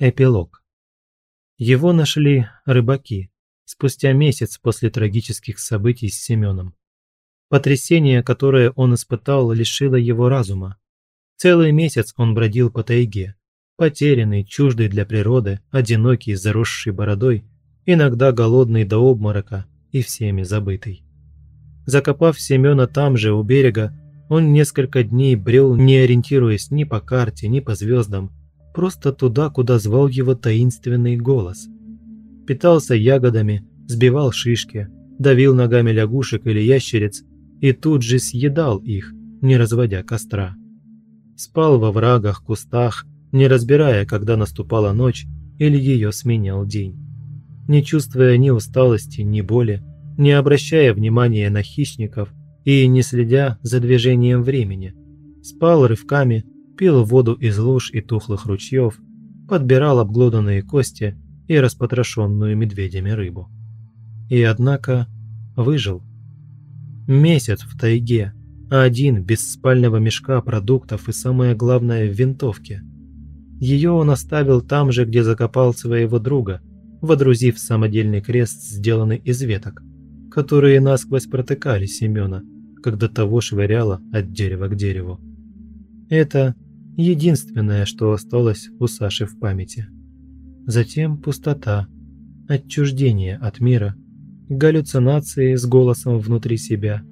Эпилог. Его нашли рыбаки спустя месяц после трагических событий с Семеном. Потрясение, которое он испытал, лишило его разума. Целый месяц он бродил по тайге, потерянный, чуждый для природы, одинокий, заросший бородой, иногда голодный до обморока и всеми забытый. Закопав Семена там же, у берега, он несколько дней брел, не ориентируясь ни по карте, ни по звездам, просто туда, куда звал его таинственный голос. Питался ягодами, сбивал шишки, давил ногами лягушек или ящериц и тут же съедал их, не разводя костра. Спал во врагах, кустах, не разбирая, когда наступала ночь или ее сменял день. Не чувствуя ни усталости, ни боли, не обращая внимания на хищников и не следя за движением времени. Спал рывками, пил воду из луж и тухлых ручьев, подбирал обглоданные кости и распотрошенную медведями рыбу. И однако выжил. Месяц в тайге, один без спального мешка продуктов и самое главное в винтовке. Ее он оставил там же, где закопал своего друга, водрузив самодельный крест, сделанный из веток которые насквозь протыкали Семена, когда того швыряло от дерева к дереву. Это единственное, что осталось у Саши в памяти. Затем пустота, отчуждение от мира, галлюцинации с голосом внутри себя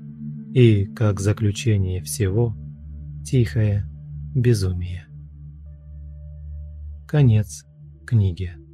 и, как заключение всего, тихое безумие. Конец книги.